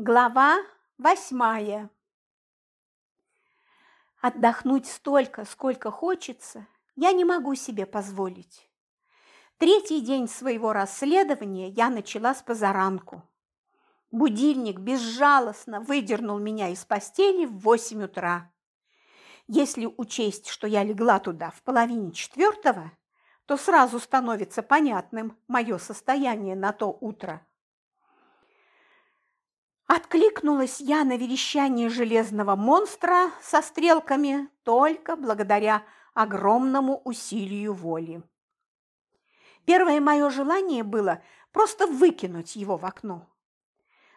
Глава восьмая Отдохнуть столько, сколько хочется, я не могу себе позволить. Третий день своего расследования я начала с позаранку. Будильник безжалостно выдернул меня из постели в восемь утра. Если учесть, что я легла туда в половине четвертого, то сразу становится понятным мое состояние на то утро. Откликнулась я на верещание железного монстра со стрелками только благодаря огромному усилию воли. Первое мое желание было просто выкинуть его в окно.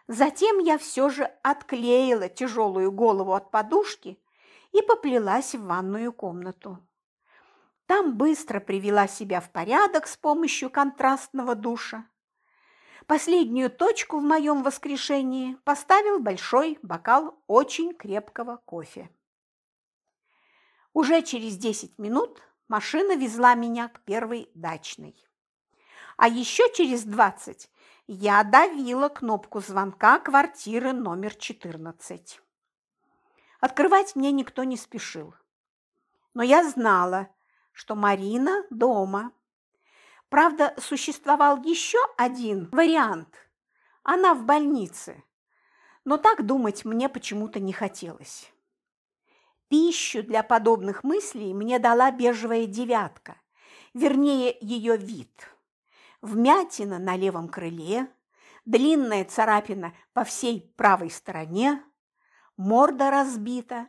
Затем я все же отклеила тяжелую голову от подушки и поплелась в ванную комнату. Там быстро привела себя в порядок с помощью контрастного душа. Последнюю точку в моем воскрешении поставил большой бокал очень крепкого кофе. Уже через 10 минут машина везла меня к первой дачной. А еще через 20 я давила кнопку звонка квартиры номер 14. Открывать мне никто не спешил. Но я знала, что Марина дома. Правда, существовал еще один вариант. Она в больнице. Но так думать мне почему-то не хотелось. Пищу для подобных мыслей мне дала бежевая девятка, вернее, ее вид. Вмятина на левом крыле, длинная царапина по всей правой стороне, морда разбита,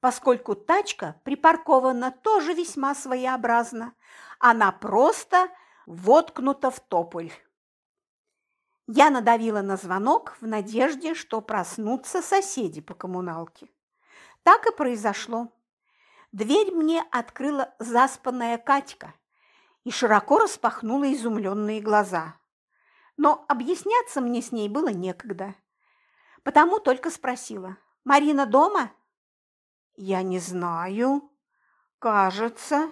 поскольку тачка припаркована тоже весьма своеобразно. Она просто воткнута в тополь. Я надавила на звонок в надежде, что проснутся соседи по коммуналке. Так и произошло. Дверь мне открыла заспанная Катька и широко распахнула изумленные глаза. Но объясняться мне с ней было некогда. Потому только спросила, «Марина дома?» «Я не знаю. Кажется...»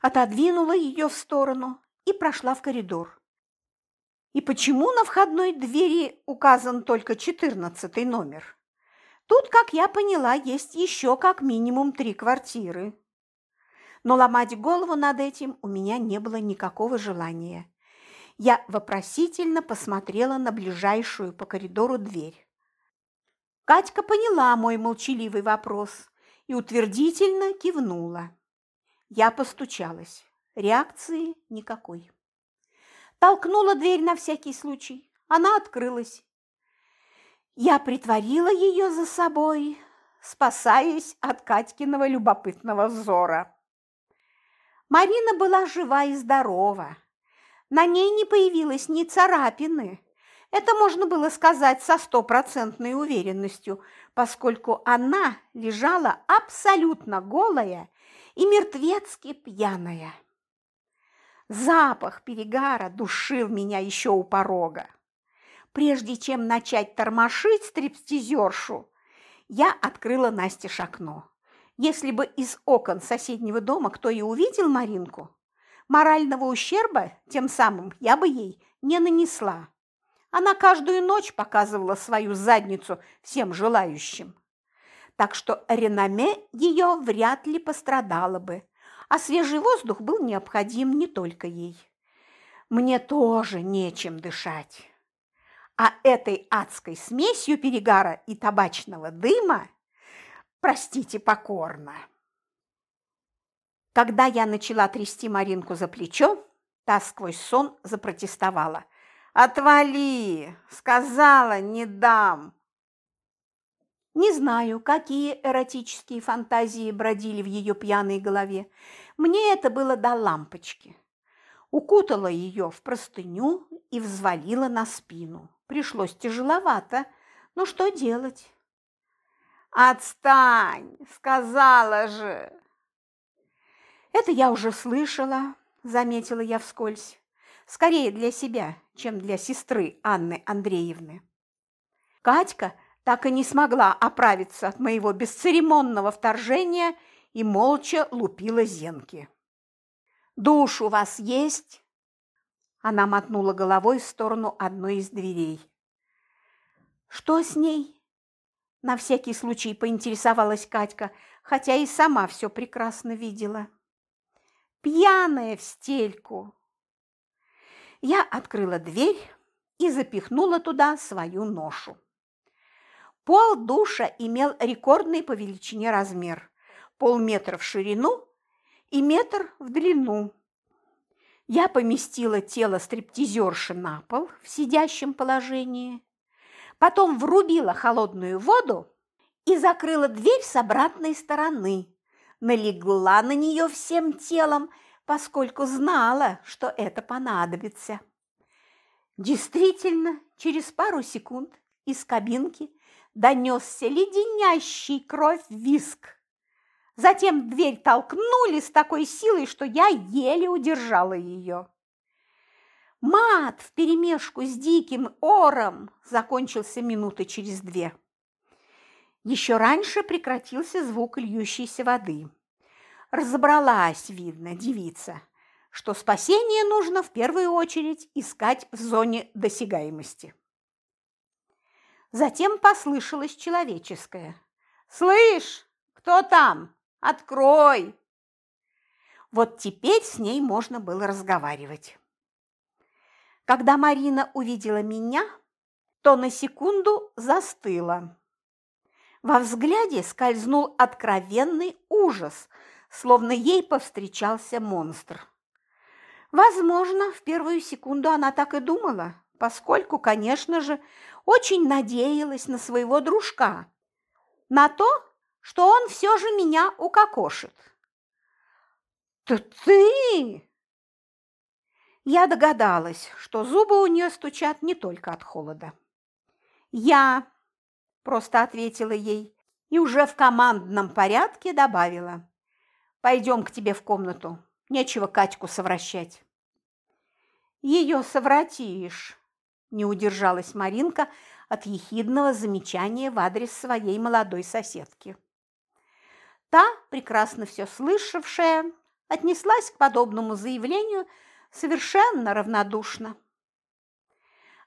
отодвинула ее в сторону и прошла в коридор. И почему на входной двери указан только четырнадцатый номер? Тут, как я поняла, есть еще как минимум три квартиры. Но ломать голову над этим у меня не было никакого желания. Я вопросительно посмотрела на ближайшую по коридору дверь. Катька поняла мой молчаливый вопрос и утвердительно кивнула. Я постучалась. Реакции никакой. Толкнула дверь на всякий случай. Она открылась. Я притворила ее за собой, спасаясь от Катькиного любопытного взора. Марина была жива и здорова. На ней не появилось ни царапины. Это можно было сказать со стопроцентной уверенностью, поскольку она лежала абсолютно голая и мертвецки пьяная. Запах перегара душил меня еще у порога. Прежде чем начать тормошить стриптизершу, я открыла Насте окно. Если бы из окон соседнего дома кто и увидел Маринку, морального ущерба тем самым я бы ей не нанесла. Она каждую ночь показывала свою задницу всем желающим так что реноме ее вряд ли пострадало бы, а свежий воздух был необходим не только ей. Мне тоже нечем дышать. А этой адской смесью перегара и табачного дыма, простите покорно. Когда я начала трясти Маринку за плечо, та сквозь сон запротестовала. «Отвали! Сказала, не дам!» Не знаю, какие эротические фантазии бродили в ее пьяной голове. Мне это было до лампочки. Укутала ее в простыню и взвалила на спину. Пришлось тяжеловато, но что делать? «Отстань!» – сказала же. «Это я уже слышала», – заметила я вскользь. «Скорее для себя, чем для сестры Анны Андреевны». Катька – так и не смогла оправиться от моего бесцеремонного вторжения и молча лупила зенки. «Душ у вас есть?» Она мотнула головой в сторону одной из дверей. Что с ней? На всякий случай поинтересовалась Катька, хотя и сама все прекрасно видела. Пьяная в стельку. Я открыла дверь и запихнула туда свою ношу. Пол душа имел рекордный по величине размер – полметра в ширину и метр в длину. Я поместила тело стриптизерши на пол в сидящем положении, потом врубила холодную воду и закрыла дверь с обратной стороны, налегла на нее всем телом, поскольку знала, что это понадобится. Действительно, через пару секунд из кабинки донесся леденящий кровь виск. Затем дверь толкнули с такой силой, что я еле удержала ее. Мат вперемешку с диким ором закончился минуты через две. Еще раньше прекратился звук льющейся воды. Разобралась, видно, девица, что спасение нужно в первую очередь искать в зоне досягаемости. Затем послышалось человеческое. «Слышь, кто там? Открой!» Вот теперь с ней можно было разговаривать. Когда Марина увидела меня, то на секунду застыла. Во взгляде скользнул откровенный ужас, словно ей повстречался монстр. Возможно, в первую секунду она так и думала, поскольку, конечно же, очень надеялась на своего дружка, на то, что он все же меня укокошит. «Да ты!» Я догадалась, что зубы у нее стучат не только от холода. «Я!» – просто ответила ей и уже в командном порядке добавила. «Пойдем к тебе в комнату, нечего Катьку совращать». «Ее совратишь!» Не удержалась Маринка от ехидного замечания в адрес своей молодой соседки. Та, прекрасно все слышавшая, отнеслась к подобному заявлению совершенно равнодушно.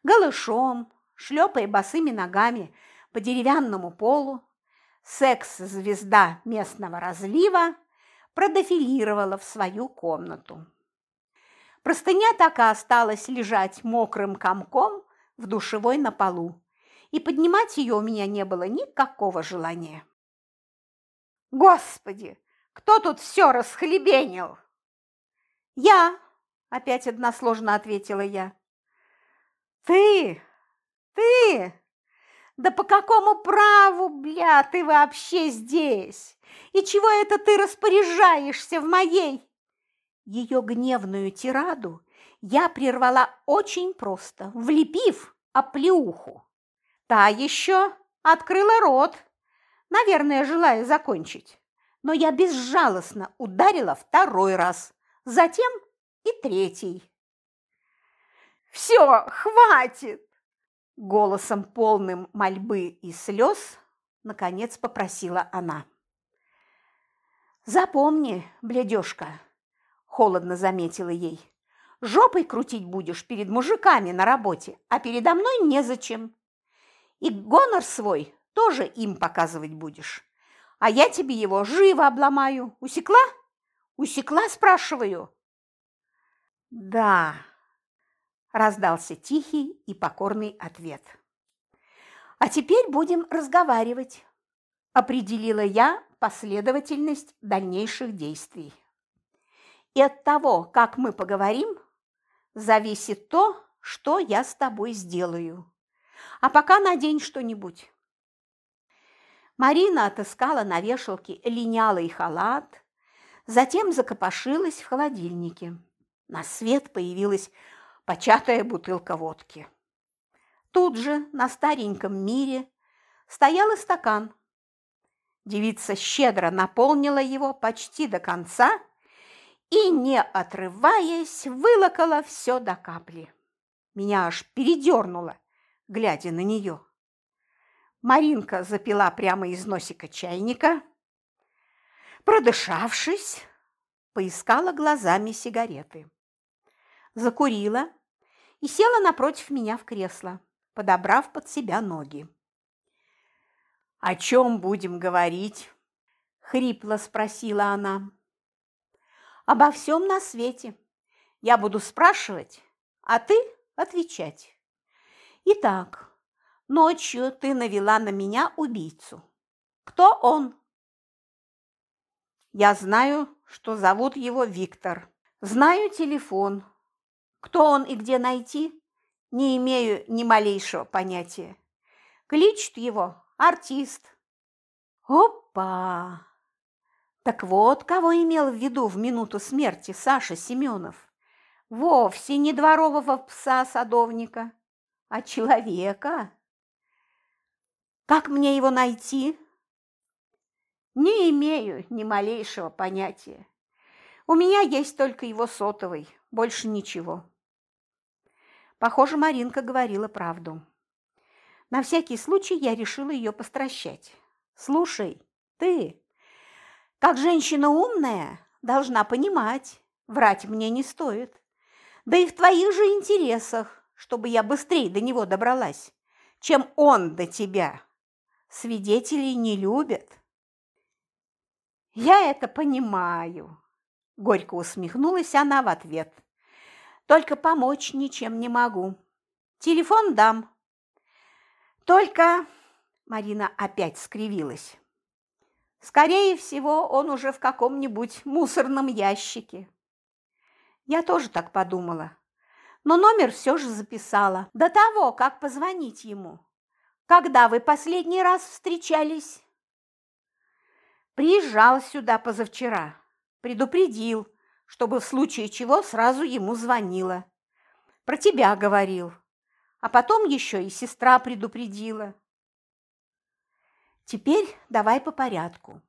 Голышом, шлепая босыми ногами по деревянному полу, секс-звезда местного разлива продефилировала в свою комнату. Простыня так и осталась лежать мокрым комком в душевой на полу, и поднимать ее у меня не было никакого желания. «Господи, кто тут все расхлебенил?» «Я», – опять односложно ответила я. «Ты? Ты? Да по какому праву, бля, ты вообще здесь? И чего это ты распоряжаешься в моей ее гневную тираду я прервала очень просто, влепив оплеуху. Та еще открыла рот, наверное, желая закончить. Но я безжалостно ударила второй раз, затем и третий. «Все, хватит!» Голосом полным мольбы и слез наконец попросила она. «Запомни, бледёшка, холодно заметила ей. Жопой крутить будешь перед мужиками на работе, а передо мной незачем. И гонор свой тоже им показывать будешь. А я тебе его живо обломаю. Усекла? Усекла, спрашиваю. Да, раздался тихий и покорный ответ. А теперь будем разговаривать, определила я последовательность дальнейших действий. И от того, как мы поговорим, зависит то, что я с тобой сделаю. А пока надень что-нибудь. Марина отыскала на вешалке линялый халат, затем закопошилась в холодильнике. На свет появилась початая бутылка водки. Тут же на стареньком мире стоял стакан. Девица щедро наполнила его почти до конца – и, не отрываясь, вылокала все до капли. Меня аж передернуло, глядя на нее. Маринка запила прямо из носика чайника. Продышавшись, поискала глазами сигареты. Закурила и села напротив меня в кресло, подобрав под себя ноги. «О чем будем говорить?» – хрипло спросила она. «Обо всем на свете. Я буду спрашивать, а ты отвечать. Итак, ночью ты навела на меня убийцу. Кто он?» «Я знаю, что зовут его Виктор. Знаю телефон. Кто он и где найти, не имею ни малейшего понятия. Кличут его артист. Опа! Так вот, кого имел в виду в минуту смерти Саша Семенов. Вовсе не дворового пса-садовника, а человека. Как мне его найти? Не имею ни малейшего понятия. У меня есть только его сотовый, больше ничего. Похоже, Маринка говорила правду. На всякий случай я решила ее постращать. «Слушай, ты, как женщина умная, должна понимать, врать мне не стоит. Да и в твоих же интересах, чтобы я быстрее до него добралась, чем он до тебя. Свидетелей не любят». «Я это понимаю», – горько усмехнулась она в ответ. «Только помочь ничем не могу. Телефон дам, только Марина опять скривилась. Скорее всего, он уже в каком-нибудь мусорном ящике. Я тоже так подумала. Но номер все же записала. До того, как позвонить ему. Когда вы последний раз встречались? Приезжал сюда позавчера. Предупредил, чтобы в случае чего сразу ему звонила. Про тебя говорил. А потом еще и сестра предупредила. Теперь давай по порядку.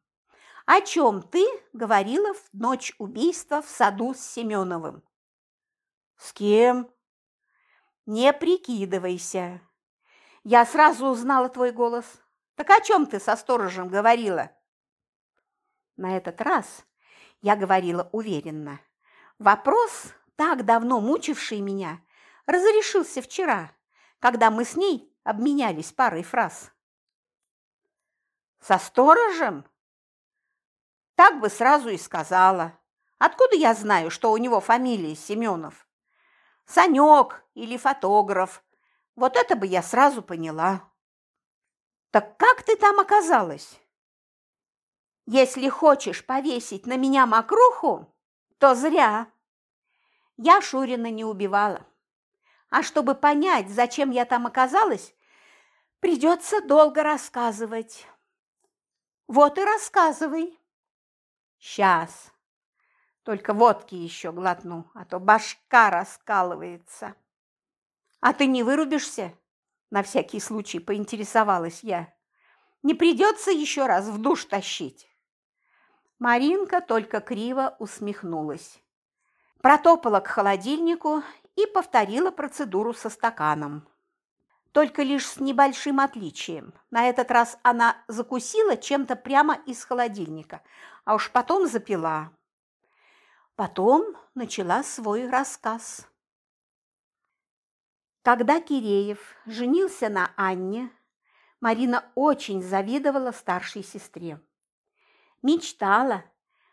О чем ты говорила в ночь убийства в саду с Семеновым? С кем? Не прикидывайся. Я сразу узнала твой голос. Так о чем ты со сторожем говорила? На этот раз я говорила уверенно. Вопрос, так давно мучивший меня, разрешился вчера, когда мы с ней обменялись парой фраз. «Со сторожем?» Так бы сразу и сказала. Откуда я знаю, что у него фамилия Семенов? Санек или фотограф. Вот это бы я сразу поняла. Так как ты там оказалась? Если хочешь повесить на меня мокруху, то зря. Я Шурина не убивала. А чтобы понять, зачем я там оказалась, придется долго рассказывать. Вот и рассказывай. Сейчас. Только водки еще глотну, а то башка раскалывается. А ты не вырубишься? На всякий случай поинтересовалась я. Не придется еще раз в душ тащить. Маринка только криво усмехнулась. Протопала к холодильнику и повторила процедуру со стаканом. Только лишь с небольшим отличием. На этот раз она закусила чем-то прямо из холодильника, а уж потом запила. Потом начала свой рассказ. Когда Киреев женился на Анне, Марина очень завидовала старшей сестре. Мечтала,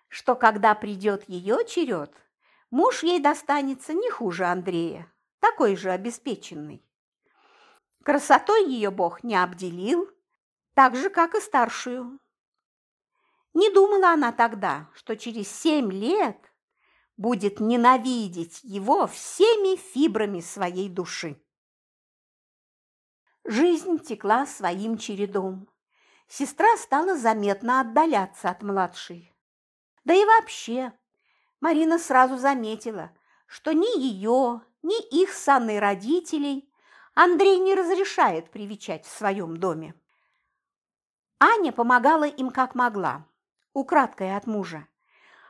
что когда придет ее черед, Муж ей достанется не хуже Андрея, такой же обеспеченный. Красотой ее Бог не обделил, так же, как и старшую. Не думала она тогда, что через семь лет будет ненавидеть его всеми фибрами своей души. Жизнь текла своим чередом. Сестра стала заметно отдаляться от младшей. Да и вообще, Марина сразу заметила, что ни ее, ни их с Анной родителей Андрей не разрешает привечать в своем доме. Аня помогала им как могла, украдкой от мужа.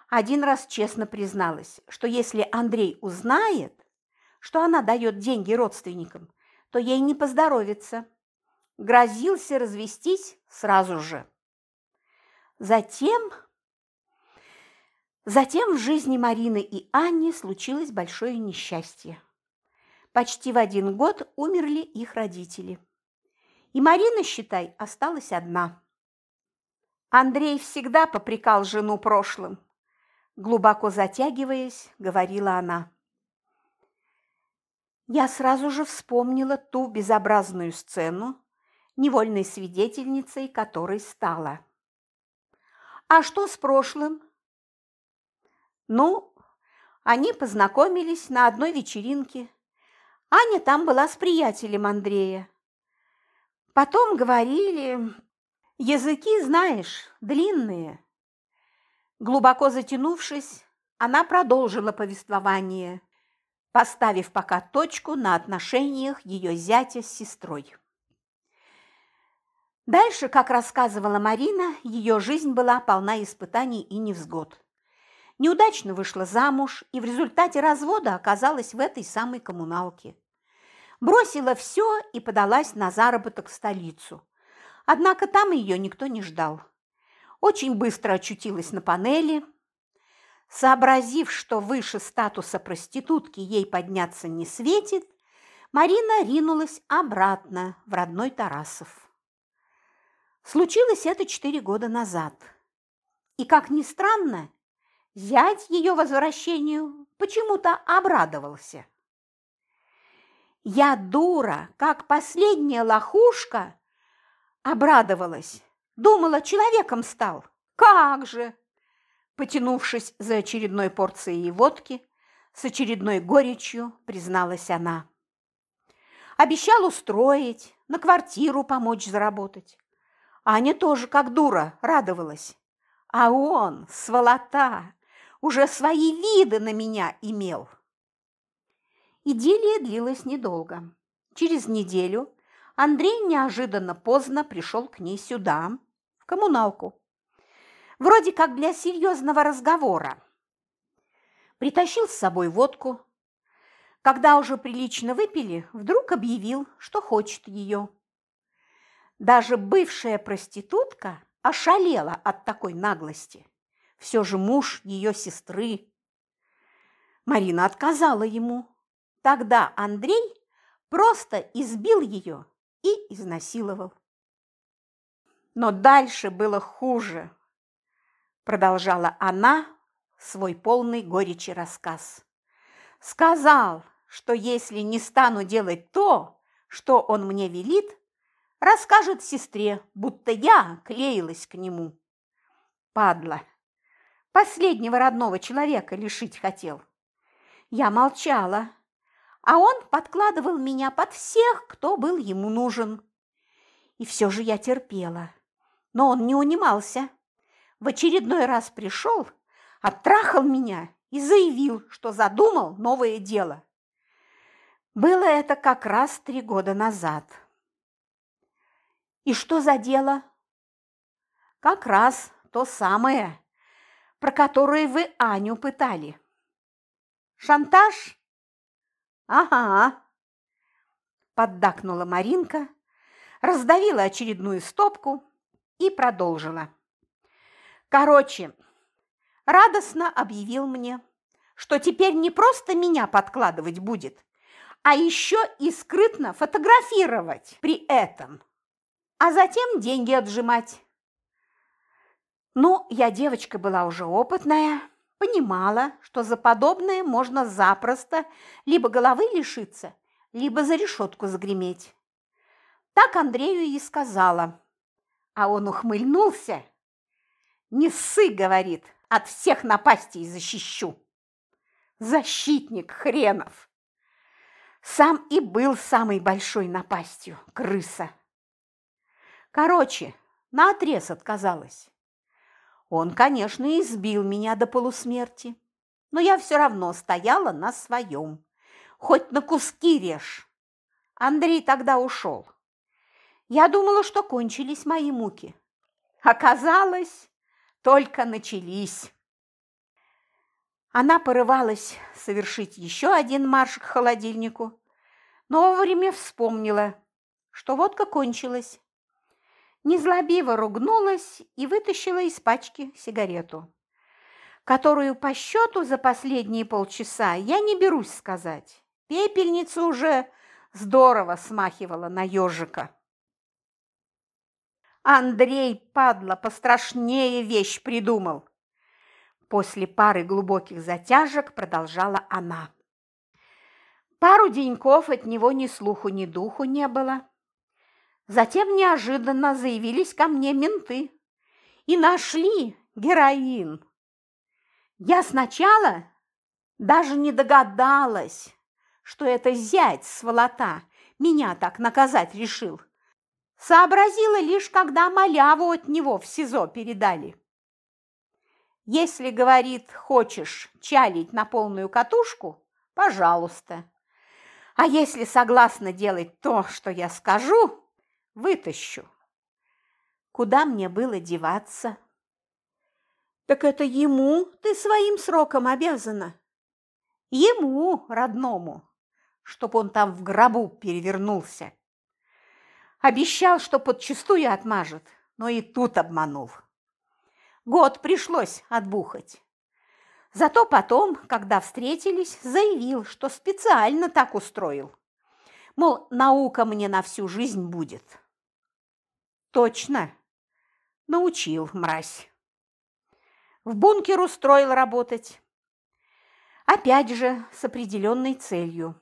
Один раз честно призналась, что если Андрей узнает, что она дает деньги родственникам, то ей не поздоровится. Грозился развестись сразу же. Затем Затем в жизни Марины и Анни случилось большое несчастье. Почти в один год умерли их родители. И Марина, считай, осталась одна. Андрей всегда попрекал жену прошлым. Глубоко затягиваясь, говорила она. Я сразу же вспомнила ту безобразную сцену, невольной свидетельницей которой стала. А что с прошлым? Ну, они познакомились на одной вечеринке. Аня там была с приятелем Андрея. Потом говорили, языки, знаешь, длинные. Глубоко затянувшись, она продолжила повествование, поставив пока точку на отношениях ее зятя с сестрой. Дальше, как рассказывала Марина, ее жизнь была полна испытаний и невзгод. Неудачно вышла замуж и в результате развода оказалась в этой самой коммуналке. Бросила все и подалась на заработок в столицу. Однако там ее никто не ждал. Очень быстро очутилась на панели. Сообразив, что выше статуса проститутки ей подняться не светит, Марина ринулась обратно в родной Тарасов. Случилось это четыре года назад. И, как ни странно, зять ее возвращению почему-то обрадовался. Я дура, как последняя лохушка, обрадовалась. Думала, человеком стал. Как же! Потянувшись за очередной порцией водки, с очередной горечью призналась она. Обещал устроить, на квартиру помочь заработать. Аня тоже, как дура, радовалась. А он, сволота, уже свои виды на меня имел. Идиллия длилась недолго. Через неделю Андрей неожиданно поздно пришел к ней сюда, в коммуналку. Вроде как для серьезного разговора. Притащил с собой водку. Когда уже прилично выпили, вдруг объявил, что хочет ее. Даже бывшая проститутка ошалела от такой наглости. Все же муж ее сестры. Марина отказала ему. Тогда Андрей просто избил ее и изнасиловал. Но дальше было хуже, продолжала она свой полный горечи рассказ. Сказал, что если не стану делать то, что он мне велит, Расскажет сестре, будто я клеилась к нему. Падла. Последнего родного человека лишить хотел. Я молчала, а он подкладывал меня под всех, кто был ему нужен. И все же я терпела. Но он не унимался. В очередной раз пришел, оттрахал меня и заявил, что задумал новое дело. Было это как раз три года назад. И что за дело? Как раз то самое, про которое вы Аню пытали. Шантаж? Ага. Поддакнула Маринка, раздавила очередную стопку и продолжила. Короче, радостно объявил мне, что теперь не просто меня подкладывать будет, а еще и скрытно фотографировать при этом а затем деньги отжимать. Ну, я девочка была уже опытная, понимала, что за подобное можно запросто либо головы лишиться, либо за решетку загреметь. Так Андрею и сказала. А он ухмыльнулся. «Не ссы, — говорит, — от всех напастей защищу». Защитник хренов! Сам и был самой большой напастью, крыса. Короче, наотрез отказалась. Он, конечно, избил меня до полусмерти, но я все равно стояла на своем. Хоть на куски режь. Андрей тогда ушел. Я думала, что кончились мои муки. Оказалось, только начались. Она порывалась совершить еще один марш к холодильнику, но вовремя вспомнила, что водка кончилась незлобиво ругнулась и вытащила из пачки сигарету, которую по счету за последние полчаса я не берусь сказать. Пепельница уже здорово смахивала на ежика. Андрей, падла, пострашнее вещь придумал. После пары глубоких затяжек продолжала она. Пару деньков от него ни слуху, ни духу не было. Затем неожиданно заявились ко мне менты и нашли героин. Я сначала даже не догадалась, что это зять сволота меня так наказать решил. Сообразила лишь, когда маляву от него в СИЗО передали. Если, говорит, хочешь чалить на полную катушку, пожалуйста. А если согласна делать то, что я скажу, вытащу. Куда мне было деваться? Так это ему ты своим сроком обязана. Ему, родному, чтоб он там в гробу перевернулся. Обещал, что подчистую отмажет, но и тут обманул. Год пришлось отбухать. Зато потом, когда встретились, заявил, что специально так устроил. Мол, наука мне на всю жизнь будет. Точно. Научил, мразь. В бункер устроил работать. Опять же, с определенной целью,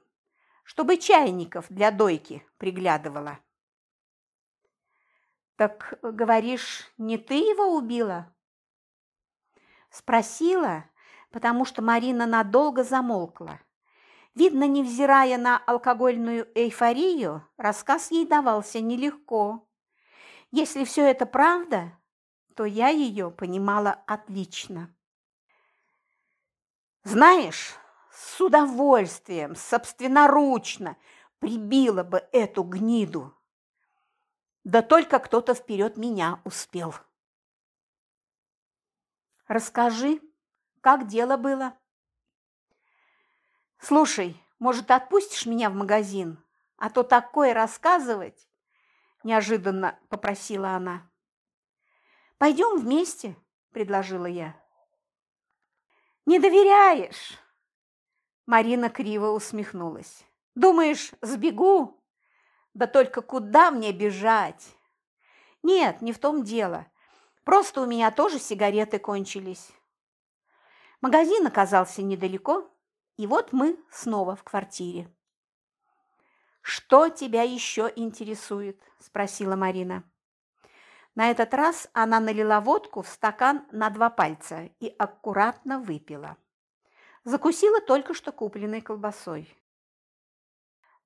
чтобы чайников для дойки приглядывала. «Так, говоришь, не ты его убила?» Спросила, потому что Марина надолго замолкла. Видно, невзирая на алкогольную эйфорию, рассказ ей давался нелегко. Если все это правда, то я ее понимала отлично. Знаешь, с удовольствием, собственноручно прибила бы эту гниду. Да только кто-то вперед меня успел. Расскажи, как дело было? Слушай, может, отпустишь меня в магазин? А то такое рассказывать, неожиданно попросила она. Пойдем вместе, предложила я. Не доверяешь? Марина криво усмехнулась. Думаешь, сбегу? Да только куда мне бежать? Нет, не в том дело. Просто у меня тоже сигареты кончились. Магазин оказался недалеко, и вот мы снова в квартире. «Что тебя еще интересует?» – спросила Марина. На этот раз она налила водку в стакан на два пальца и аккуратно выпила. Закусила только что купленной колбасой.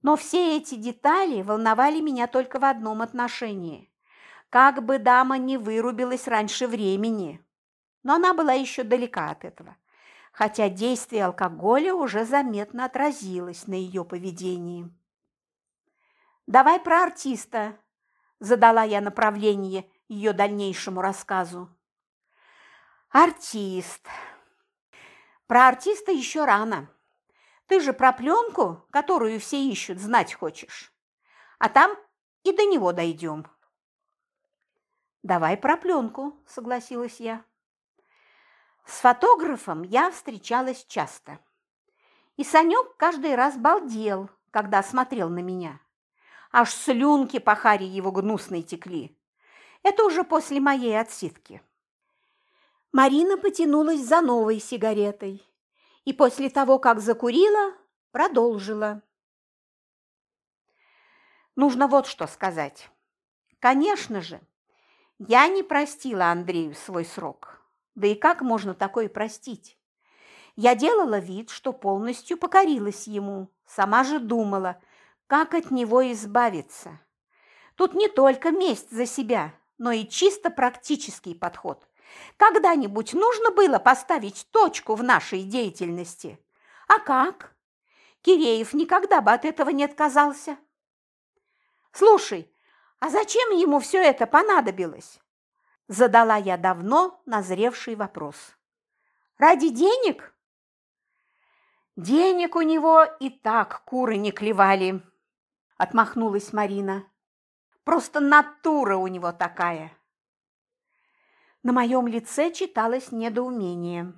Но все эти детали волновали меня только в одном отношении. Как бы дама не вырубилась раньше времени. Но она была еще далека от этого хотя действие алкоголя уже заметно отразилось на ее поведении. «Давай про артиста», – задала я направление ее дальнейшему рассказу. «Артист. Про артиста еще рано. Ты же про пленку, которую все ищут, знать хочешь. А там и до него дойдем». «Давай про пленку», – согласилась я. С фотографом я встречалась часто. И Санек каждый раз балдел, когда смотрел на меня. Аж слюнки по харе его гнусной текли. Это уже после моей отсидки. Марина потянулась за новой сигаретой и после того, как закурила, продолжила. Нужно вот что сказать. Конечно же, я не простила Андрею свой срок. Да и как можно такое простить? Я делала вид, что полностью покорилась ему, сама же думала, как от него избавиться. Тут не только месть за себя, но и чисто практический подход. Когда-нибудь нужно было поставить точку в нашей деятельности. А как? Киреев никогда бы от этого не отказался. Слушай, а зачем ему все это понадобилось? Задала я давно назревший вопрос. Ради денег? Денег у него и так куры не клевали, отмахнулась Марина. Просто натура у него такая. На моем лице читалось недоумение.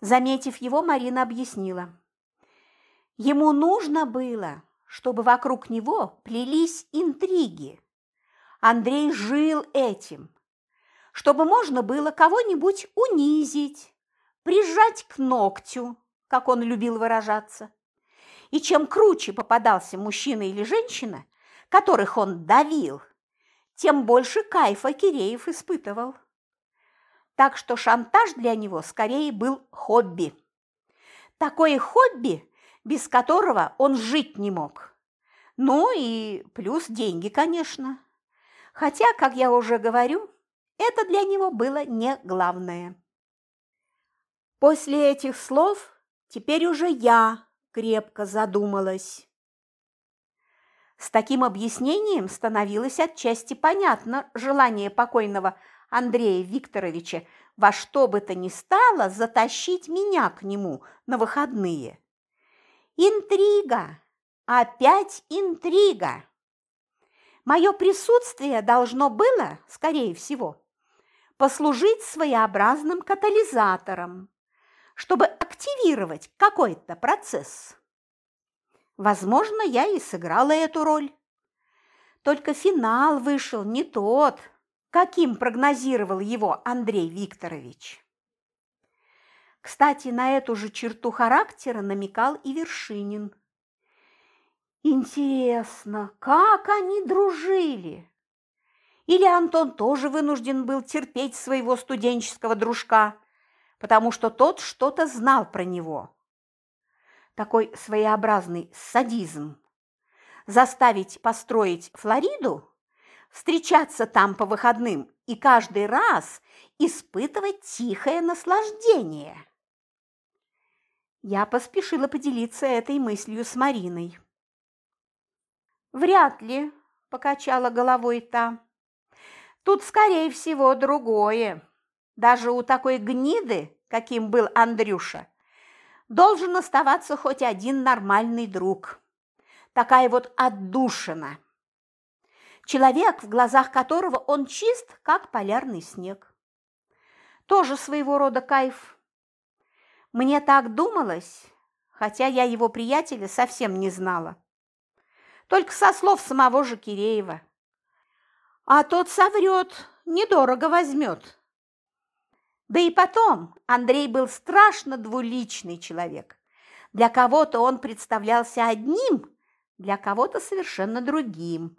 Заметив его, Марина объяснила. Ему нужно было, чтобы вокруг него плелись интриги, Андрей жил этим, чтобы можно было кого-нибудь унизить, прижать к ногтю, как он любил выражаться. И чем круче попадался мужчина или женщина, которых он давил, тем больше кайфа Киреев испытывал. Так что шантаж для него скорее был хобби. Такое хобби, без которого он жить не мог. Ну и плюс деньги, конечно. Хотя, как я уже говорю, это для него было не главное. После этих слов теперь уже я крепко задумалась. С таким объяснением становилось отчасти понятно желание покойного Андрея Викторовича во что бы то ни стало затащить меня к нему на выходные. Интрига! Опять интрига! Мое присутствие должно было, скорее всего, послужить своеобразным катализатором, чтобы активировать какой-то процесс. Возможно, я и сыграла эту роль. Только финал вышел не тот, каким прогнозировал его Андрей Викторович. Кстати, на эту же черту характера намекал и Вершинин. Интересно, как они дружили? Или Антон тоже вынужден был терпеть своего студенческого дружка, потому что тот что-то знал про него? Такой своеобразный садизм. Заставить построить Флориду, встречаться там по выходным и каждый раз испытывать тихое наслаждение. Я поспешила поделиться этой мыслью с Мариной. «Вряд ли», – покачала головой та. «Тут, скорее всего, другое. Даже у такой гниды, каким был Андрюша, должен оставаться хоть один нормальный друг. Такая вот отдушина. Человек, в глазах которого он чист, как полярный снег. Тоже своего рода кайф. Мне так думалось, хотя я его приятеля совсем не знала только со слов самого же Киреева. А тот соврет, недорого возьмет. Да и потом, Андрей был страшно двуличный человек. Для кого-то он представлялся одним, для кого-то совершенно другим.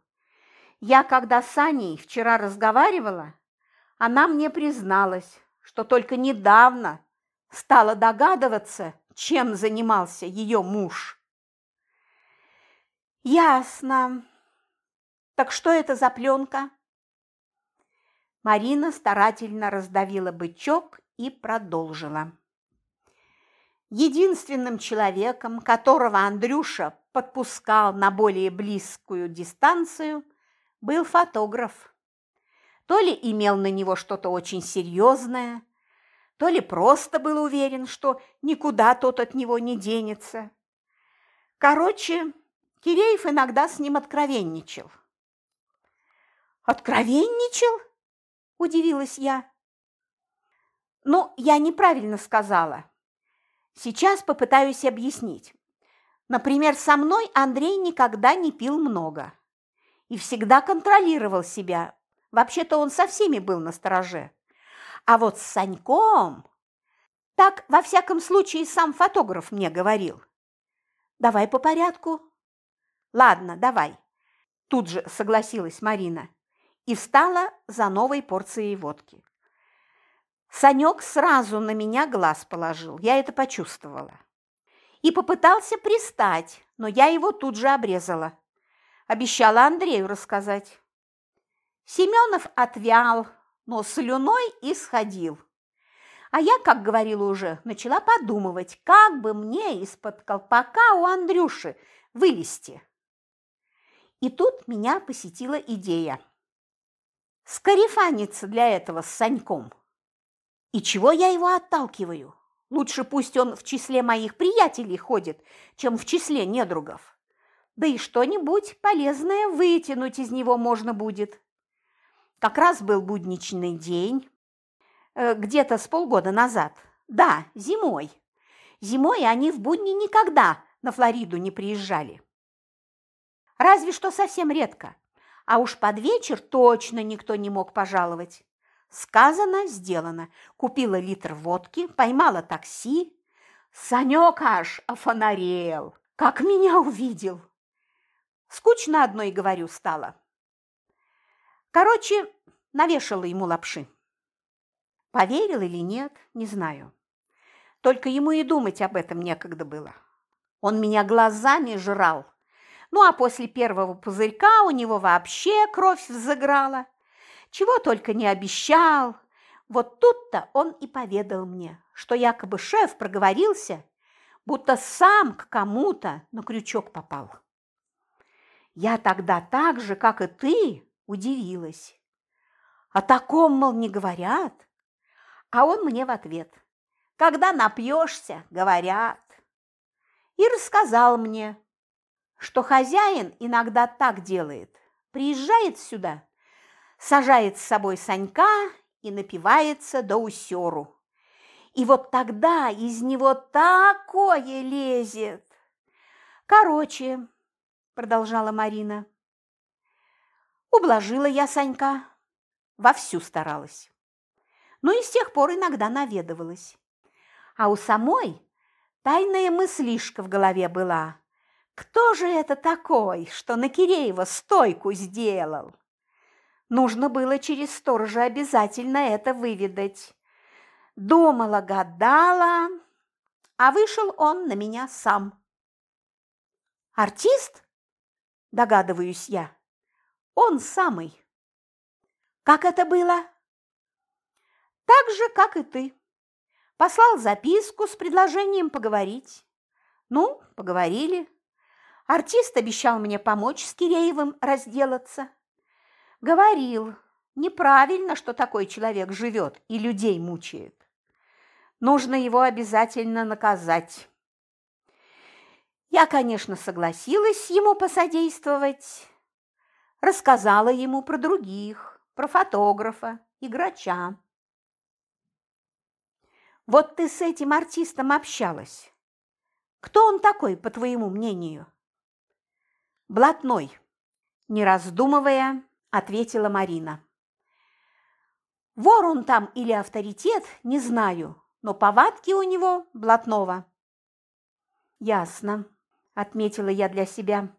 Я, когда с Аней вчера разговаривала, она мне призналась, что только недавно стала догадываться, чем занимался ее муж. Ясно. Так что это за пленка? Марина старательно раздавила бычок и продолжила. Единственным человеком, которого Андрюша подпускал на более близкую дистанцию, был фотограф. То ли имел на него что-то очень серьезное, то ли просто был уверен, что никуда тот от него не денется. Короче, Киреев иногда с ним откровенничал. «Откровенничал?» – удивилась я. «Ну, я неправильно сказала. Сейчас попытаюсь объяснить. Например, со мной Андрей никогда не пил много и всегда контролировал себя. Вообще-то он со всеми был на стороже. А вот с Саньком... Так, во всяком случае, сам фотограф мне говорил. Давай по порядку. Ладно, давай. Тут же согласилась Марина и встала за новой порцией водки. Санек сразу на меня глаз положил, я это почувствовала. И попытался пристать, но я его тут же обрезала. Обещала Андрею рассказать. Семенов отвял, но слюной исходил. А я, как говорила уже, начала подумывать, как бы мне из-под колпака у Андрюши вылезти. И тут меня посетила идея. Скарифаниться для этого с Саньком. И чего я его отталкиваю? Лучше пусть он в числе моих приятелей ходит, чем в числе недругов. Да и что-нибудь полезное вытянуть из него можно будет. Как раз был будничный день, э, где-то с полгода назад. Да, зимой. Зимой они в будни никогда на Флориду не приезжали. Разве что совсем редко. А уж под вечер точно никто не мог пожаловать. Сказано, сделано. Купила литр водки, поймала такси. Санек аж офонарел, как меня увидел. Скучно одной, говорю, стало. Короче, навешала ему лапши. Поверил или нет, не знаю. Только ему и думать об этом некогда было. Он меня глазами жрал. Ну, а после первого пузырька у него вообще кровь взыграла. Чего только не обещал. Вот тут-то он и поведал мне, что якобы шеф проговорился, будто сам к кому-то на крючок попал. Я тогда так же, как и ты, удивилась. О таком, мол, не говорят. А он мне в ответ. Когда напьешься, говорят. И рассказал мне, что хозяин иногда так делает. Приезжает сюда, сажает с собой Санька и напивается до усеру. И вот тогда из него такое лезет. Короче, продолжала Марина, ублажила я Санька, вовсю старалась. Ну и с тех пор иногда наведывалась. А у самой тайная мыслишка в голове была. Кто же это такой, что на Киреева стойку сделал? Нужно было через сторожа обязательно это выведать. Думала, гадала, а вышел он на меня сам. Артист? Догадываюсь я. Он самый. Как это было? Так же, как и ты. Послал записку с предложением поговорить. Ну, поговорили. Артист обещал мне помочь с Киреевым разделаться. Говорил, неправильно, что такой человек живет и людей мучает. Нужно его обязательно наказать. Я, конечно, согласилась ему посодействовать. Рассказала ему про других, про фотографа и грача. Вот ты с этим артистом общалась. Кто он такой, по твоему мнению? Блатной, не раздумывая, ответила Марина. Вор он там или авторитет, не знаю, но повадки у него блатного. Ясно, отметила я для себя.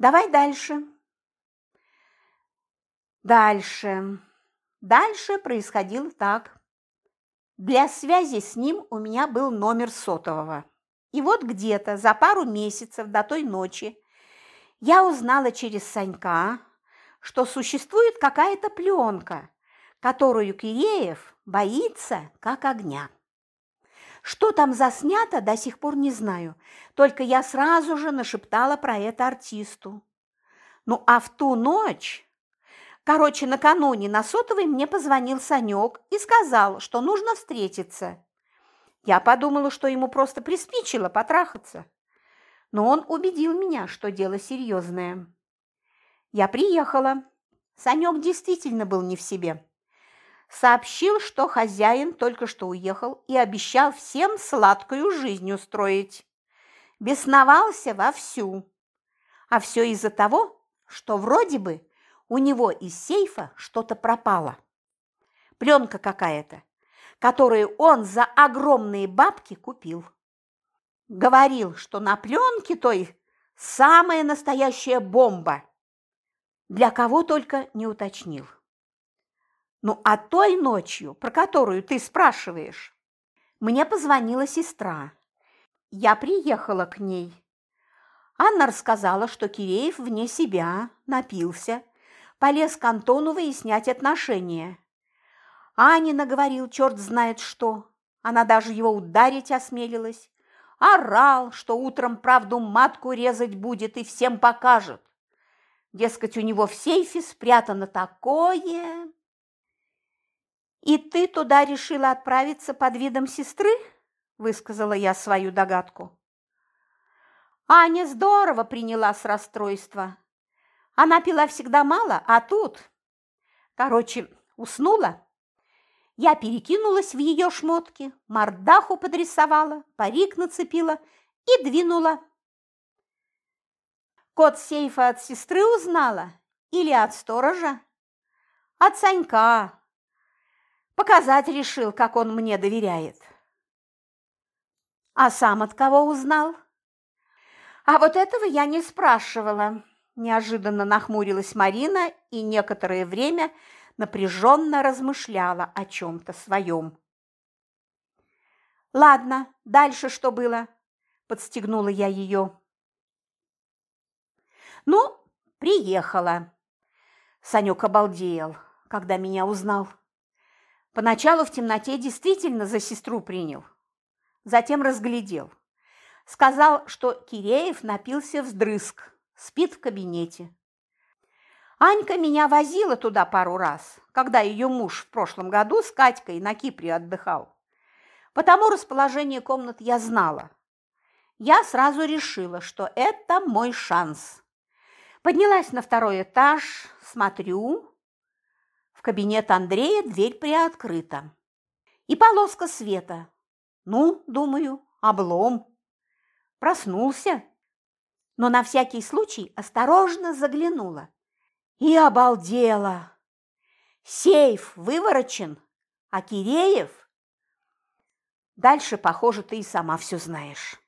Давай дальше. Дальше. Дальше происходило так. Для связи с ним у меня был номер сотового. И вот где-то за пару месяцев до той ночи я узнала через Санька, что существует какая-то пленка, которую Киреев боится как огня. Что там заснято, до сих пор не знаю, только я сразу же нашептала про это артисту. Ну а в ту ночь Короче, накануне на сотовый мне позвонил Санек и сказал, что нужно встретиться. Я подумала, что ему просто приспичило потрахаться. Но он убедил меня, что дело серьезное. Я приехала. Санек действительно был не в себе. Сообщил, что хозяин только что уехал и обещал всем сладкую жизнь устроить. Бесновался вовсю. А все из-за того, что вроде бы у него из сейфа что-то пропало. Пленка какая-то, которую он за огромные бабки купил. Говорил, что на пленке той самая настоящая бомба. Для кого только не уточнил. Ну, а той ночью, про которую ты спрашиваешь, мне позвонила сестра. Я приехала к ней. Анна рассказала, что Киреев вне себя напился полез к Антону выяснять отношения. Аня наговорил черт знает что. Она даже его ударить осмелилась. Орал, что утром правду матку резать будет и всем покажет. Дескать, у него в сейфе спрятано такое. «И ты туда решила отправиться под видом сестры?» – высказала я свою догадку. Аня здорово приняла с расстройства. Она пила всегда мало, а тут... Короче, уснула. Я перекинулась в ее шмотки, мордаху подрисовала, парик нацепила и двинула. Код сейфа от сестры узнала Или от сторожа? От Санька. Показать решил, как он мне доверяет. А сам от кого узнал? А вот этого я не спрашивала. Неожиданно нахмурилась Марина и некоторое время напряженно размышляла о чем-то своем. «Ладно, дальше что было?» – подстегнула я ее. «Ну, приехала». Санек обалдел, когда меня узнал. Поначалу в темноте действительно за сестру принял. Затем разглядел. Сказал, что Киреев напился вздрызг, спит в кабинете. Анька меня возила туда пару раз, когда ее муж в прошлом году с Катькой на Кипре отдыхал. Потому расположение комнат я знала. Я сразу решила, что это мой шанс. Поднялась на второй этаж, смотрю. В кабинет Андрея дверь приоткрыта. И полоска света. Ну, думаю, облом. Проснулся. Но на всякий случай осторожно заглянула. И обалдела. Сейф выворочен, а Киреев Дальше, похоже, ты и сама все знаешь.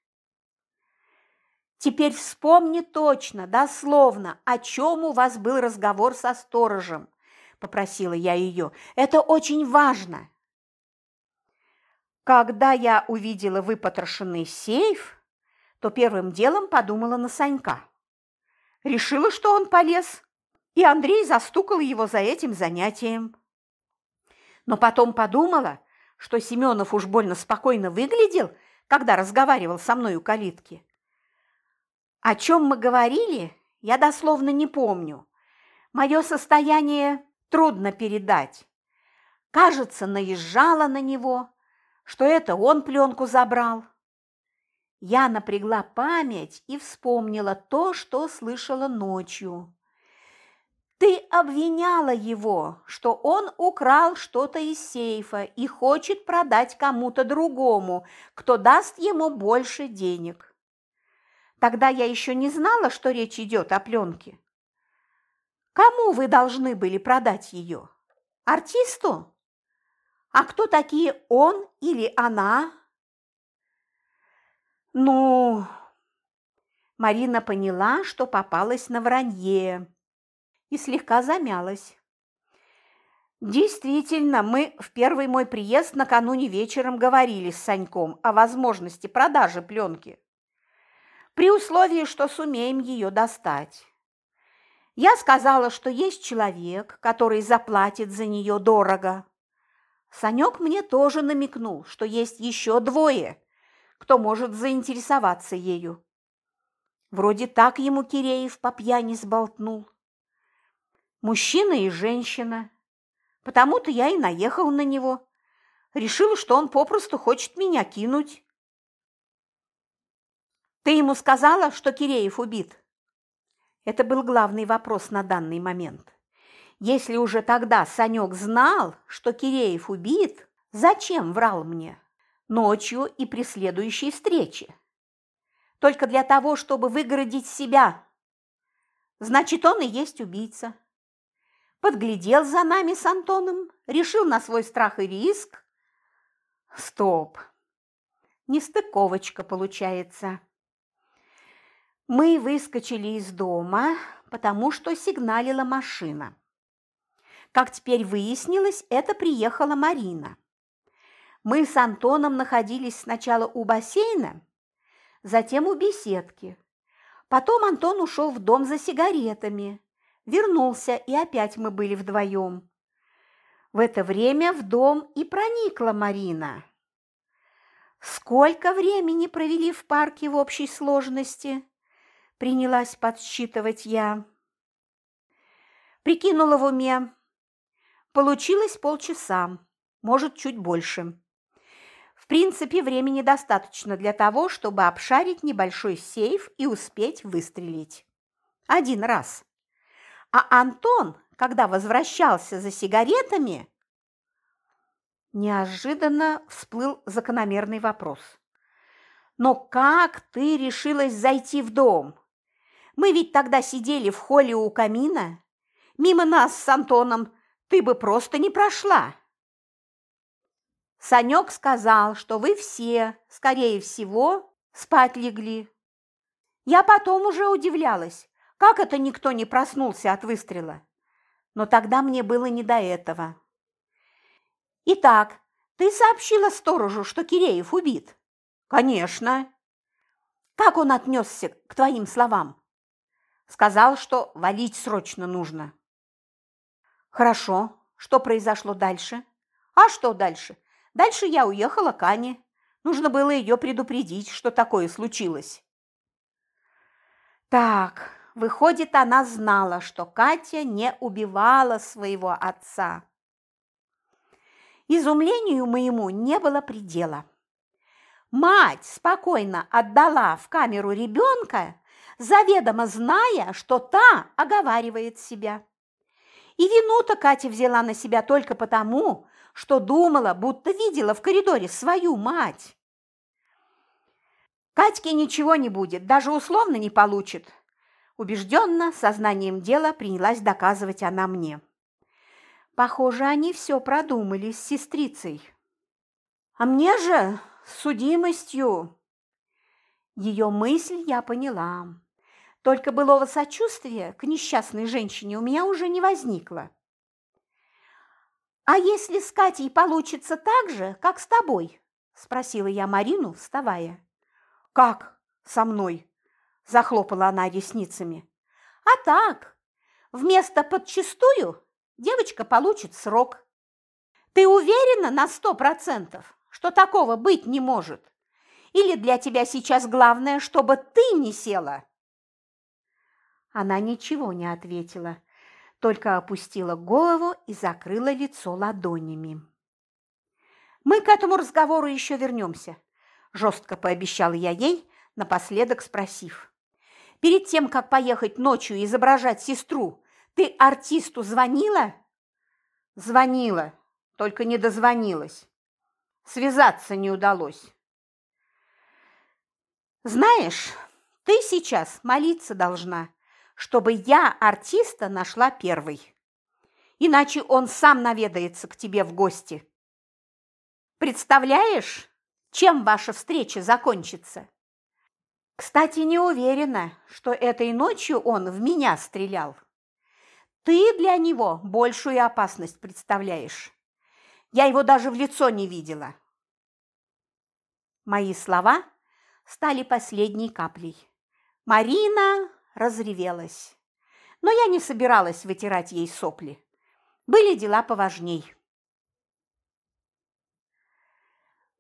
Теперь вспомни точно, дословно, о чем у вас был разговор со сторожем, попросила я ее. Это очень важно. Когда я увидела выпотрошенный сейф, то первым делом подумала на Санька. Решила, что он полез, и Андрей застукал его за этим занятием. Но потом подумала, что Семенов уж больно спокойно выглядел, когда разговаривал со мной у калитки. О чем мы говорили, я дословно не помню. Мое состояние трудно передать. Кажется, наезжала на него, что это он пленку забрал. Я напрягла память и вспомнила то, что слышала ночью. Ты обвиняла его, что он украл что-то из сейфа и хочет продать кому-то другому, кто даст ему больше денег. Тогда я еще не знала, что речь идет о пленке. Кому вы должны были продать ее? Артисту? А кто такие он или она? Ну, Марина поняла, что попалась на вранье и слегка замялась. Действительно, мы в первый мой приезд накануне вечером говорили с Саньком о возможности продажи пленки, при условии, что сумеем ее достать. Я сказала, что есть человек, который заплатит за нее дорого. Санек мне тоже намекнул, что есть еще двое, кто может заинтересоваться ею. Вроде так ему Киреев по пьяни сболтнул мужчина и женщина. Потому-то я и наехал на него. Решил, что он попросту хочет меня кинуть. Ты ему сказала, что Киреев убит? Это был главный вопрос на данный момент. Если уже тогда Санек знал, что Киреев убит, зачем врал мне? Ночью и при следующей встрече. Только для того, чтобы выгородить себя. Значит, он и есть убийца подглядел за нами с Антоном, решил на свой страх и риск. Стоп! Нестыковочка получается. Мы выскочили из дома, потому что сигналила машина. Как теперь выяснилось, это приехала Марина. Мы с Антоном находились сначала у бассейна, затем у беседки. Потом Антон ушел в дом за сигаретами, вернулся, и опять мы были вдвоем. В это время в дом и проникла Марина. Сколько времени провели в парке в общей сложности? Принялась подсчитывать я. Прикинула в уме. Получилось полчаса, может, чуть больше. В принципе, времени достаточно для того, чтобы обшарить небольшой сейф и успеть выстрелить. Один раз. А Антон, когда возвращался за сигаретами, неожиданно всплыл закономерный вопрос. «Но как ты решилась зайти в дом? Мы ведь тогда сидели в холле у камина, Мимо нас с Антоном ты бы просто не прошла. Санек сказал, что вы все, скорее всего, спать легли. Я потом уже удивлялась, как это никто не проснулся от выстрела. Но тогда мне было не до этого. Итак, ты сообщила сторожу, что Киреев убит? Конечно. Как он отнесся к твоим словам? Сказал, что валить срочно нужно. Хорошо. Что произошло дальше? А что дальше? Дальше я уехала к Ане. Нужно было ее предупредить, что такое случилось. Так, выходит, она знала, что Катя не убивала своего отца. Изумлению моему не было предела. Мать спокойно отдала в камеру ребенка, заведомо зная, что та оговаривает себя. И вину-то Катя взяла на себя только потому, что думала, будто видела в коридоре свою мать. Катьке ничего не будет, даже условно не получит. Убежденно, сознанием дела принялась доказывать она мне. Похоже, они все продумали с сестрицей. А мне же с судимостью. Ее мысль я поняла. Только былого сочувствия к несчастной женщине у меня уже не возникло. «А если с Катей получится так же, как с тобой?» – спросила я Марину, вставая. «Как со мной?» – захлопала она ресницами. «А так, вместо подчистую девочка получит срок. Ты уверена на сто процентов, что такого быть не может? Или для тебя сейчас главное, чтобы ты не села?» Она ничего не ответила, только опустила голову и закрыла лицо ладонями. «Мы к этому разговору еще вернемся», – жестко пообещал я ей, напоследок спросив. «Перед тем, как поехать ночью изображать сестру, ты артисту звонила?» «Звонила, только не дозвонилась. Связаться не удалось». «Знаешь, ты сейчас молиться должна, чтобы я артиста нашла первой. Иначе он сам наведается к тебе в гости. Представляешь, чем ваша встреча закончится? Кстати, не уверена, что этой ночью он в меня стрелял. Ты для него большую опасность представляешь. Я его даже в лицо не видела. Мои слова стали последней каплей. Марина разревелась. Но я не собиралась вытирать ей сопли. Были дела поважней.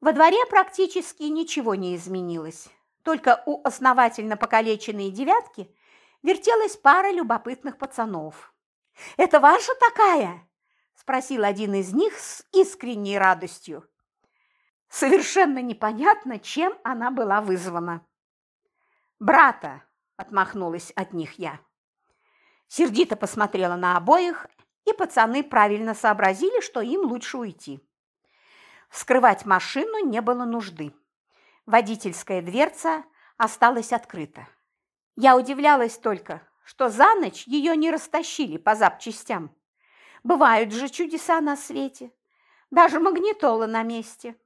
Во дворе практически ничего не изменилось. Только у основательно покалеченной девятки вертелась пара любопытных пацанов. «Это ваша такая?» – спросил один из них с искренней радостью. Совершенно непонятно, чем она была вызвана. «Брата!» – отмахнулась от них я. Сердито посмотрела на обоих, и пацаны правильно сообразили, что им лучше уйти. Вскрывать машину не было нужды. Водительская дверца осталась открыта. Я удивлялась только, что за ночь ее не растащили по запчастям. Бывают же чудеса на свете, даже магнитола на месте.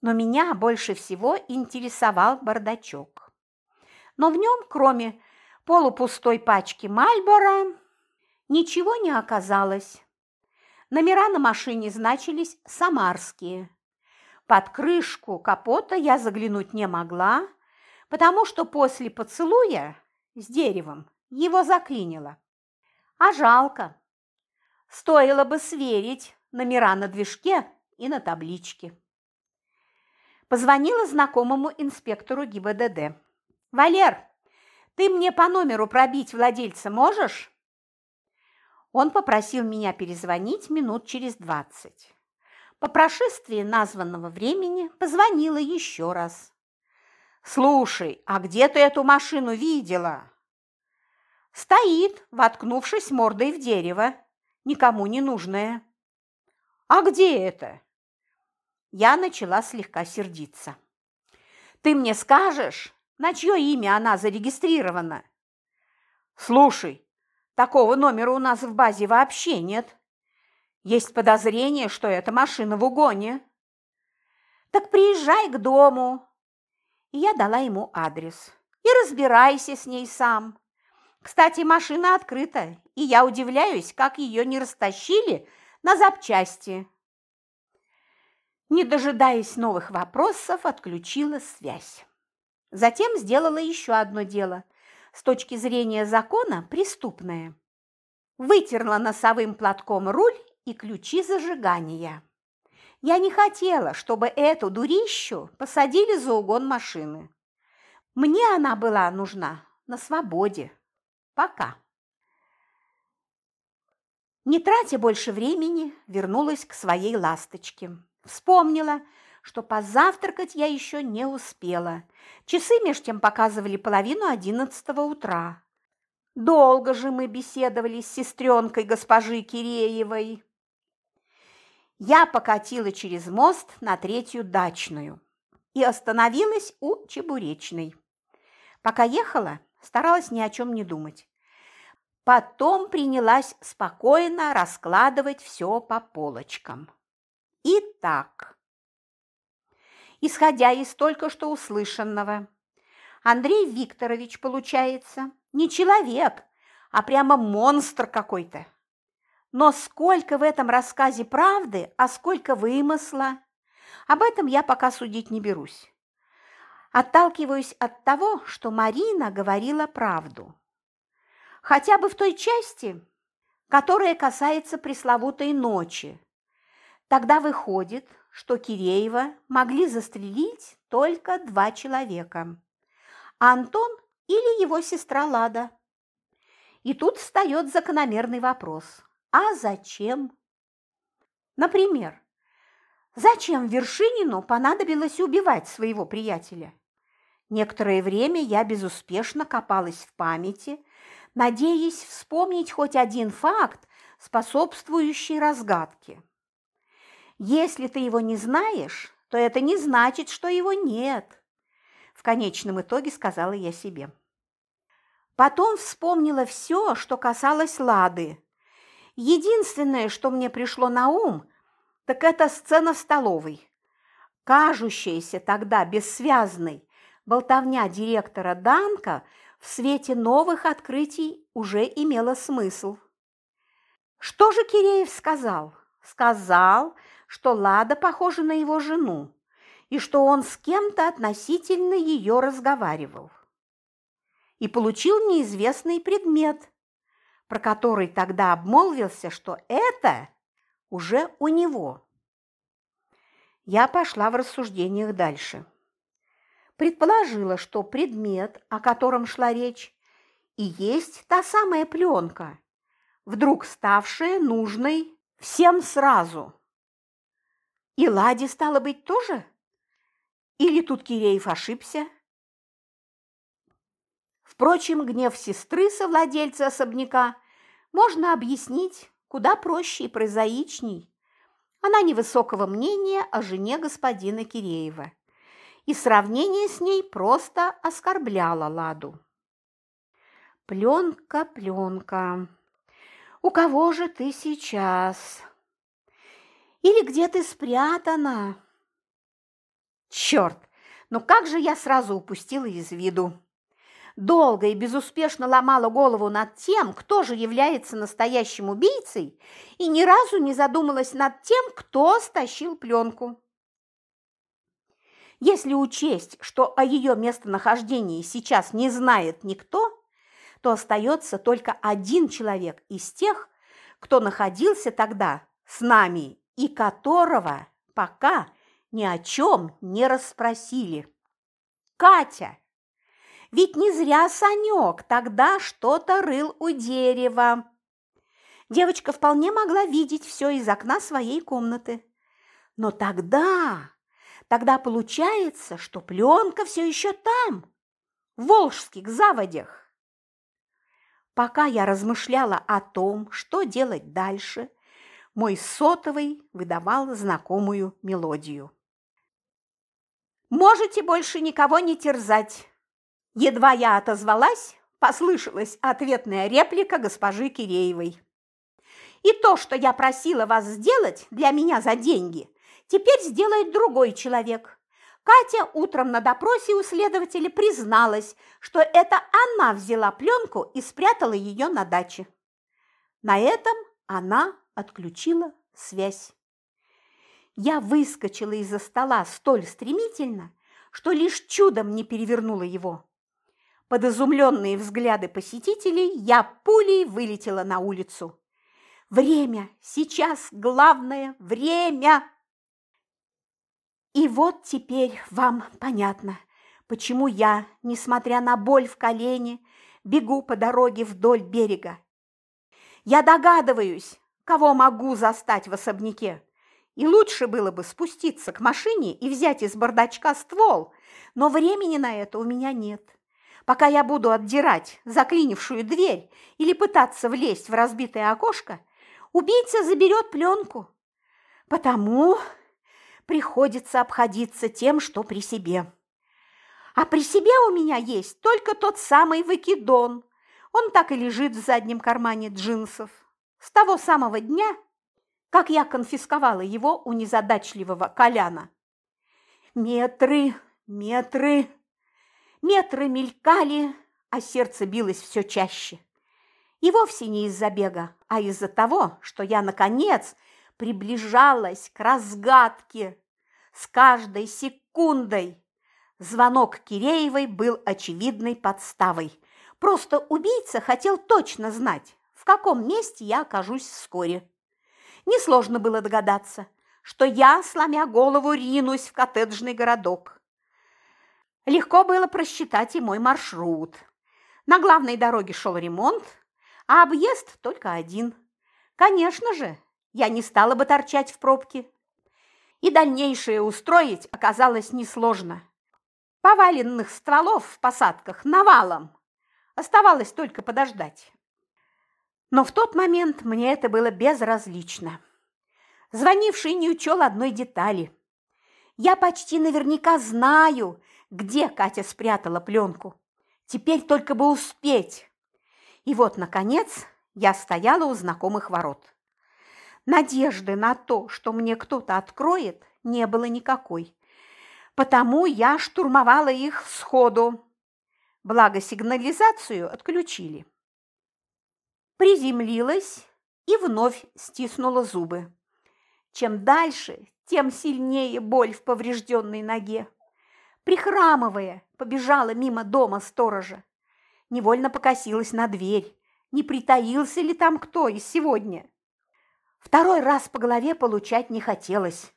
Но меня больше всего интересовал бардачок но в нем, кроме полупустой пачки Мальбора, ничего не оказалось. Номера на машине значились «Самарские». Под крышку капота я заглянуть не могла, потому что после поцелуя с деревом его заклинило. А жалко. Стоило бы сверить номера на движке и на табличке. Позвонила знакомому инспектору ГИБДД. «Валер, ты мне по номеру пробить владельца можешь?» Он попросил меня перезвонить минут через двадцать. По прошествии названного времени позвонила еще раз. «Слушай, а где ты эту машину видела?» «Стоит, воткнувшись мордой в дерево, никому не нужная». «А где это?» Я начала слегка сердиться. «Ты мне скажешь, на чье имя она зарегистрирована? Слушай, Такого номера у нас в базе вообще нет. Есть подозрение, что это машина в угоне. Так приезжай к дому. И я дала ему адрес. И разбирайся с ней сам. Кстати, машина открыта, и я удивляюсь, как ее не растащили на запчасти. Не дожидаясь новых вопросов, отключила связь. Затем сделала еще одно дело, с точки зрения закона преступное. Вытерла носовым платком руль и ключи зажигания. Я не хотела, чтобы эту дурищу посадили за угон машины. Мне она была нужна на свободе. Пока. Не тратя больше времени, вернулась к своей ласточке. Вспомнила, что позавтракать я еще не успела. Часы меж тем показывали половину одиннадцатого утра. Долго же мы беседовали с сестренкой госпожи Киреевой. Я покатила через мост на третью дачную и остановилась у Чебуречной. Пока ехала, старалась ни о чем не думать. Потом принялась спокойно раскладывать все по полочкам. Итак, исходя из только что услышанного, Андрей Викторович, получается, не человек, а прямо монстр какой-то. Но сколько в этом рассказе правды, а сколько вымысла, об этом я пока судить не берусь. Отталкиваюсь от того, что Марина говорила правду. Хотя бы в той части, которая касается пресловутой ночи. Тогда выходит, что Киреева могли застрелить только два человека – Антон или его сестра Лада. И тут встает закономерный вопрос – а зачем? Например, зачем Вершинину понадобилось убивать своего приятеля? Некоторое время я безуспешно копалась в памяти, надеясь вспомнить хоть один факт, способствующий разгадке. Если ты его не знаешь, то это не значит, что его нет, в конечном итоге сказала я себе. Потом вспомнила все, что касалось Лады. Единственное, что мне пришло на ум, так это сцена в столовой. Кажущаяся тогда бессвязной, болтовня директора Данка в свете новых открытий уже имела смысл. Что же Киреев сказал? Сказал, что Лада похожа на его жену и что он с кем-то относительно ее разговаривал. И получил неизвестный предмет, про который тогда обмолвился, что это уже у него. Я пошла в рассуждениях дальше предположила, что предмет, о котором шла речь, и есть та самая пленка, вдруг ставшая нужной всем сразу. И Ладе стало быть тоже? Или тут Киреев ошибся? Впрочем, гнев сестры совладельца особняка можно объяснить куда проще и прозаичней. Она невысокого мнения о жене господина Киреева и сравнение с ней просто оскорбляло Ладу. Пленка, пленка, у кого же ты сейчас? Или где ты спрятана? Черт, ну как же я сразу упустила из виду. Долго и безуспешно ломала голову над тем, кто же является настоящим убийцей, и ни разу не задумалась над тем, кто стащил пленку. Если учесть, что о ее местонахождении сейчас не знает никто, то остается только один человек из тех, кто находился тогда с нами и которого пока ни о чем не расспросили. Катя! Ведь не зря Санек тогда что-то рыл у дерева. Девочка вполне могла видеть все из окна своей комнаты. Но тогда Тогда получается, что пленка все еще там, в Волжских заводях. Пока я размышляла о том, что делать дальше, мой сотовый выдавал знакомую мелодию. «Можете больше никого не терзать!» Едва я отозвалась, послышалась ответная реплика госпожи Киреевой. «И то, что я просила вас сделать для меня за деньги, теперь сделает другой человек. Катя утром на допросе у следователя призналась, что это она взяла пленку и спрятала ее на даче. На этом она отключила связь. Я выскочила из-за стола столь стремительно, что лишь чудом не перевернула его. Под изумленные взгляды посетителей я пулей вылетела на улицу. Время, сейчас главное время. И вот теперь вам понятно, почему я, несмотря на боль в колене, бегу по дороге вдоль берега. Я догадываюсь, кого могу застать в особняке. И лучше было бы спуститься к машине и взять из бардачка ствол, но времени на это у меня нет. Пока я буду отдирать заклинившую дверь или пытаться влезть в разбитое окошко, убийца заберет пленку. Потому приходится обходиться тем, что при себе. А при себе у меня есть только тот самый выкидон. Он так и лежит в заднем кармане джинсов. С того самого дня, как я конфисковала его у незадачливого Коляна. Метры, метры, метры мелькали, а сердце билось все чаще. И вовсе не из-за бега, а из-за того, что я, наконец, приближалась к разгадке. С каждой секундой звонок Киреевой был очевидной подставой. Просто убийца хотел точно знать, в каком месте я окажусь вскоре. Несложно было догадаться, что я, сломя голову, ринусь в коттеджный городок. Легко было просчитать и мой маршрут. На главной дороге шел ремонт, а объезд только один. Конечно же, я не стала бы торчать в пробке. И дальнейшее устроить оказалось несложно. Поваленных стволов в посадках навалом. Оставалось только подождать. Но в тот момент мне это было безразлично. Звонивший не учел одной детали. Я почти наверняка знаю, где Катя спрятала пленку. Теперь только бы успеть. И вот, наконец, я стояла у знакомых ворот. Надежды на то, что мне кто-то откроет, не было никакой. Потому я штурмовала их сходу. Благо сигнализацию отключили. Приземлилась и вновь стиснула зубы. Чем дальше, тем сильнее боль в поврежденной ноге. Прихрамывая, побежала мимо дома сторожа. Невольно покосилась на дверь. Не притаился ли там кто из сегодня? Второй раз по голове получать не хотелось.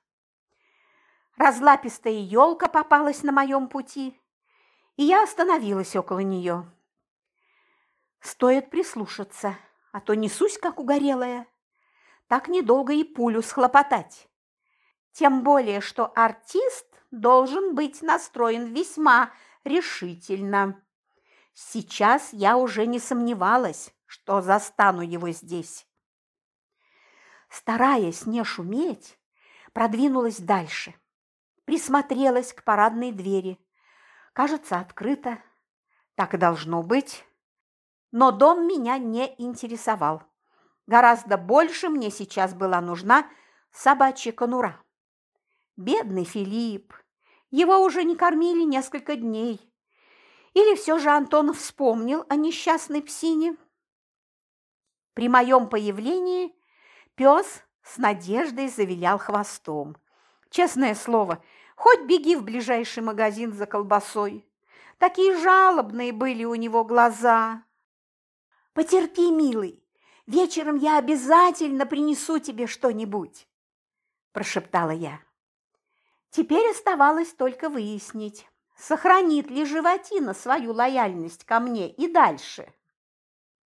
Разлапистая елка попалась на моем пути, и я остановилась около нее. Стоит прислушаться, а то несусь, как угорелая. Так недолго и пулю схлопотать. Тем более, что артист должен быть настроен весьма решительно. Сейчас я уже не сомневалась, что застану его здесь стараясь не шуметь, продвинулась дальше. Присмотрелась к парадной двери. Кажется, открыто. Так и должно быть. Но дом меня не интересовал. Гораздо больше мне сейчас была нужна собачья конура. Бедный Филипп. Его уже не кормили несколько дней. Или все же Антон вспомнил о несчастной псине? При моем появлении Пес с надеждой завилял хвостом. Честное слово, хоть беги в ближайший магазин за колбасой. Такие жалобные были у него глаза. Потерпи, милый, вечером я обязательно принесу тебе что-нибудь, прошептала я. Теперь оставалось только выяснить, сохранит ли животина свою лояльность ко мне и дальше.